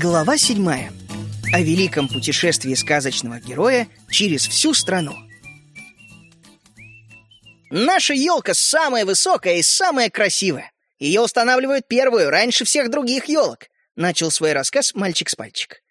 Глава седьмая. О великом путешествии сказочного героя через всю страну. Наша елка самая высокая и самая красивая. Ее устанавливают первую, раньше всех других елок. Начал свой рассказ мальчик с пальчик.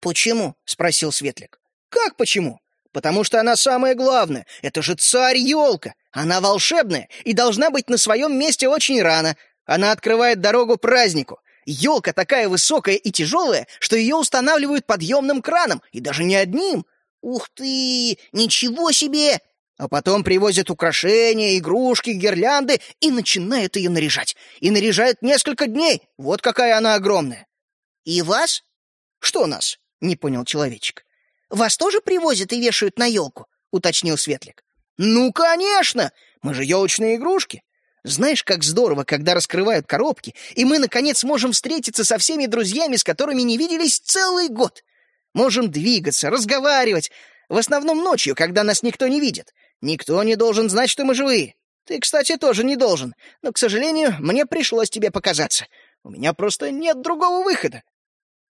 «Почему?» — спросил Светлик. «Как почему? Потому что она самая главная. Это же царь-елка. Она волшебная и должна быть на своем месте очень рано. Она открывает дорогу празднику. Елка такая высокая и тяжелая, что ее устанавливают подъемным краном, и даже не одним. Ух ты! Ничего себе! А потом привозят украшения, игрушки, гирлянды и начинают ее наряжать. И наряжают несколько дней. Вот какая она огромная. И вас? Что нас? Не понял человечек. Вас тоже привозят и вешают на елку? Уточнил Светлик. Ну, конечно! Мы же елочные игрушки. Знаешь, как здорово, когда раскрывают коробки, и мы, наконец, можем встретиться со всеми друзьями, с которыми не виделись целый год. Можем двигаться, разговаривать, в основном ночью, когда нас никто не видит. Никто не должен знать, что мы живые. Ты, кстати, тоже не должен, но, к сожалению, мне пришлось тебе показаться. У меня просто нет другого выхода.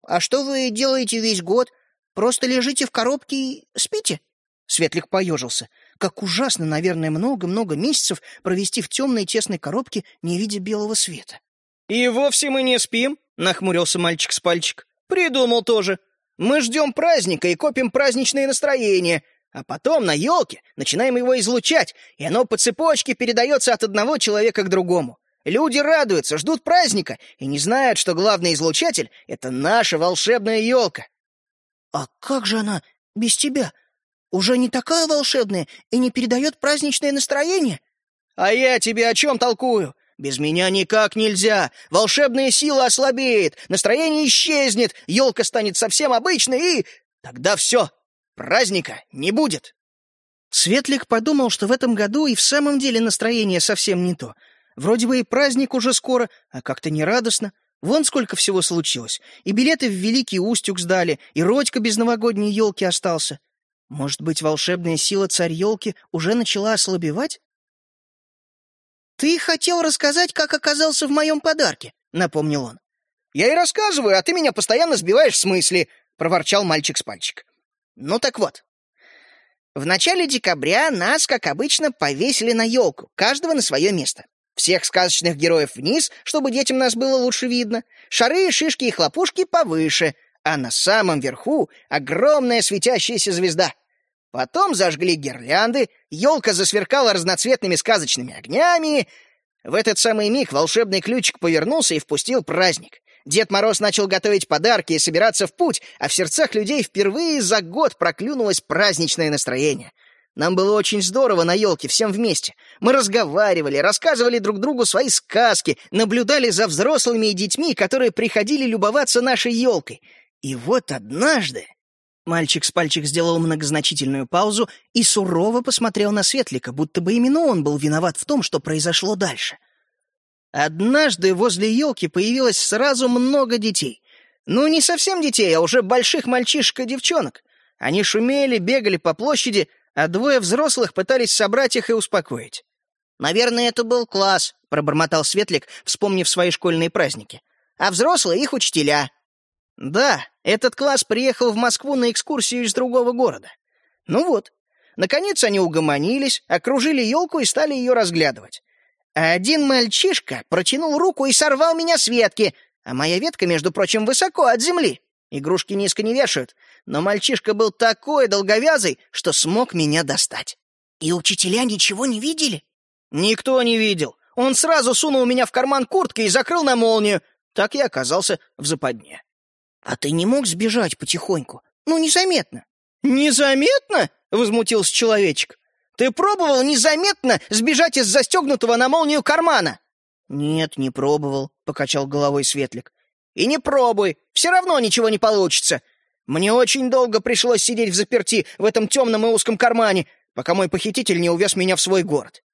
А что вы делаете весь год? Просто лежите в коробке и спите? Светлик поежился. Как ужасно, наверное, много-много месяцев провести в темной тесной коробке, не видя белого света. «И вовсе мы не спим», — нахмурился мальчик с пальчик. «Придумал тоже. Мы ждем праздника и копим праздничное настроение, а потом на елке начинаем его излучать, и оно по цепочке передается от одного человека к другому. Люди радуются, ждут праздника и не знают, что главный излучатель — это наша волшебная елка». «А как же она без тебя?» Уже не такая волшебная и не передает праздничное настроение? А я тебе о чем толкую? Без меня никак нельзя. Волшебная сила ослабеет, настроение исчезнет, елка станет совсем обычной и... Тогда все, праздника не будет. Светлик подумал, что в этом году и в самом деле настроение совсем не то. Вроде бы и праздник уже скоро, а как-то нерадостно. Вон сколько всего случилось. И билеты в Великий Устюг сдали, и Родька без новогодней елки остался. Может быть, волшебная сила царь-елки уже начала ослабевать? «Ты хотел рассказать, как оказался в моем подарке», — напомнил он. «Я и рассказываю, а ты меня постоянно сбиваешь с мысли», — проворчал мальчик с пальчик. «Ну так вот. В начале декабря нас, как обычно, повесили на елку, каждого на свое место. Всех сказочных героев вниз, чтобы детям нас было лучше видно, шары, шишки и хлопушки повыше, а на самом верху огромная светящаяся звезда. Потом зажгли гирлянды, елка засверкала разноцветными сказочными огнями. В этот самый миг волшебный ключик повернулся и впустил праздник. Дед Мороз начал готовить подарки и собираться в путь, а в сердцах людей впервые за год проклюнулось праздничное настроение. Нам было очень здорово на елке всем вместе. Мы разговаривали, рассказывали друг другу свои сказки, наблюдали за взрослыми и детьми, которые приходили любоваться нашей елкой. И вот однажды Мальчик с пальчик сделал многозначительную паузу и сурово посмотрел на Светлика, будто бы именно он был виноват в том, что произошло дальше. Однажды возле елки появилось сразу много детей. Ну, не совсем детей, а уже больших мальчишек и девчонок. Они шумели, бегали по площади, а двое взрослых пытались собрать их и успокоить. «Наверное, это был класс», — пробормотал Светлик, вспомнив свои школьные праздники. «А взрослые — их учителя». Да, этот класс приехал в Москву на экскурсию из другого города. Ну вот, наконец они угомонились, окружили елку и стали ее разглядывать. А один мальчишка протянул руку и сорвал меня с ветки, а моя ветка, между прочим, высоко от земли. Игрушки низко не вешают, но мальчишка был такой долговязый, что смог меня достать. И учителя ничего не видели? Никто не видел. Он сразу сунул меня в карман куртки и закрыл на молнию. Так я оказался в западне. «А ты не мог сбежать потихоньку? Ну, незаметно». «Незаметно?» — возмутился человечек. «Ты пробовал незаметно сбежать из застегнутого на молнию кармана?» «Нет, не пробовал», — покачал головой Светлик. «И не пробуй, все равно ничего не получится. Мне очень долго пришлось сидеть в заперти в этом темном и узком кармане, пока мой похититель не увез меня в свой город».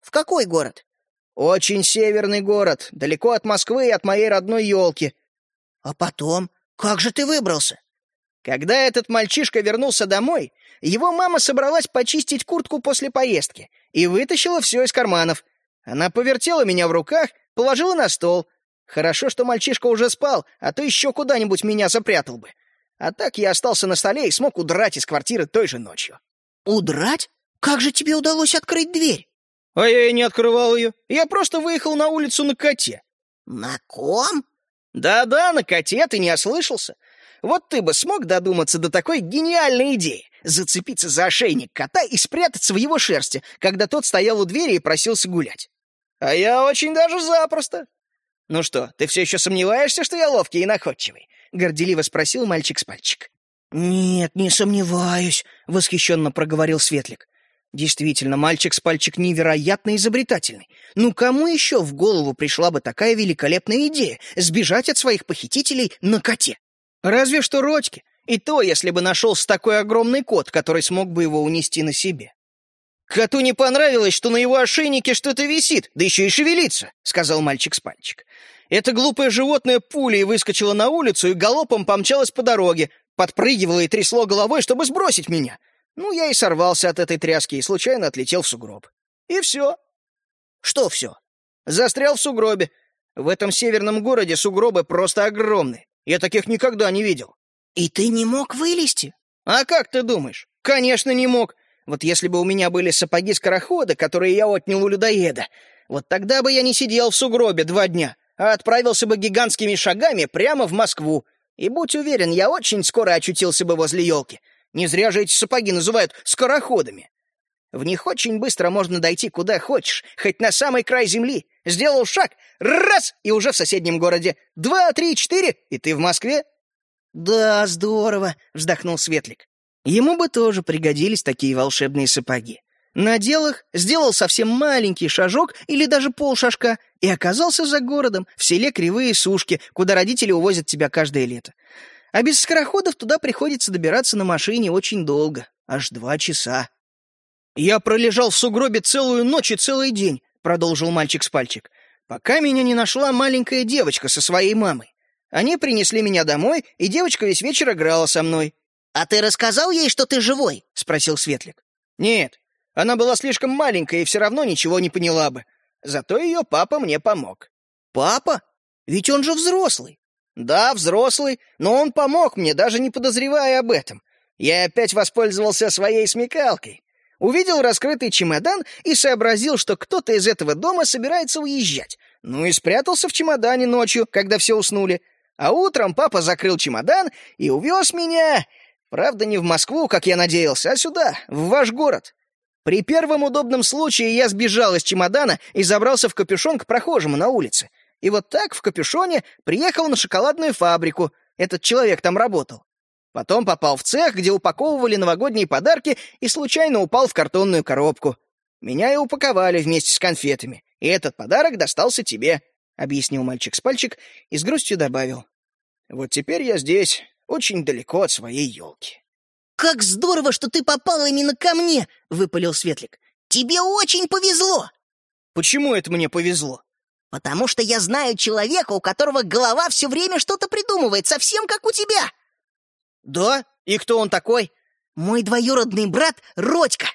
«В какой город?» «Очень северный город, далеко от Москвы и от моей родной елки. «А потом? Как же ты выбрался?» Когда этот мальчишка вернулся домой, его мама собралась почистить куртку после поездки и вытащила все из карманов. Она повертела меня в руках, положила на стол. Хорошо, что мальчишка уже спал, а то еще куда-нибудь меня запрятал бы. А так я остался на столе и смог удрать из квартиры той же ночью. Удрать? Как же тебе удалось открыть дверь? А я и не открывал ее. Я просто выехал на улицу на коте. На ком? Да-да, на коте, ты не ослышался. Вот ты бы смог додуматься до такой гениальной идеи — зацепиться за ошейник кота и спрятаться в его шерсти, когда тот стоял у двери и просился гулять. А я очень даже запросто. Ну что, ты все еще сомневаешься, что я ловкий и находчивый? Горделиво спросил мальчик с пальчик. «Нет, не сомневаюсь», — восхищенно проговорил Светлик. Действительно, мальчик с пальчик невероятно изобретательный. Ну кому еще в голову пришла бы такая великолепная идея — сбежать от своих похитителей на коте? Разве что Родьке. И то, если бы нашелся такой огромный кот, который смог бы его унести на себе. «Коту не понравилось, что на его ошейнике что-то висит, да еще и шевелится», — сказал мальчик с пальчик. Это глупое животное пулей выскочило на улицу и галопом помчалось по дороге, подпрыгивало и трясло головой, чтобы сбросить меня. Ну, я и сорвался от этой тряски и случайно отлетел в сугроб. И все. Что все? Застрял в сугробе. В этом северном городе сугробы просто огромные. Я таких никогда не видел. И ты не мог вылезти? А как ты думаешь? Конечно, не мог. Вот если бы у меня были сапоги-скорохода, которые я отнял у людоеда, вот тогда бы я не сидел в сугробе два дня, а отправился бы гигантскими шагами прямо в Москву. И будь уверен, я очень скоро очутился бы возле елки. Не зря же эти сапоги называют скороходами. В них очень быстро можно дойти куда хочешь, хоть на самый край земли. Сделал шаг, раз, и уже в соседнем городе. Два, три, четыре, и ты в Москве. «Да, здорово», — вздохнул Светлик. Ему бы тоже пригодились такие волшебные сапоги. Надел их, сделал совсем маленький шажок или даже полшажка и оказался за городом, в селе Кривые Сушки, куда родители увозят тебя каждое лето. А без скороходов туда приходится добираться на машине очень долго, аж два часа. «Я пролежал в сугробе целую ночь и целый день», — продолжил мальчик с пальчик, «пока меня не нашла маленькая девочка со своей мамой. Они принесли меня домой, и девочка весь вечер играла со мной». «А ты рассказал ей, что ты живой?» — спросил Светлик. «Нет, она была слишком маленькая и все равно ничего не поняла бы. Зато ее папа мне помог». «Папа? Ведь он же взрослый». Да, взрослый, но он помог мне, даже не подозревая об этом. Я опять воспользовался своей смекалкой. Увидел раскрытый чемодан и сообразил, что кто-то из этого дома собирается уезжать. Ну и спрятался в чемодане ночью, когда все уснули. А утром папа закрыл чемодан и увез меня... Правда, не в Москву, как я надеялся, а сюда, в ваш город. При первом удобном случае я сбежал из чемодана и забрался в капюшон к прохожему на улице. И вот так в капюшоне приехал на шоколадную фабрику. Этот человек там работал. Потом попал в цех, где упаковывали новогодние подарки, и случайно упал в картонную коробку. Меня и упаковали вместе с конфетами. И этот подарок достался тебе, — объяснил мальчик с пальчик и с грустью добавил. Вот теперь я здесь, очень далеко от своей елки. «Как здорово, что ты попал именно ко мне!» — выпалил Светлик. «Тебе очень повезло!» «Почему это мне повезло?» «Потому что я знаю человека, у которого голова все время что-то придумывает, совсем как у тебя!» «Да? И кто он такой?» «Мой двоюродный брат Родька!»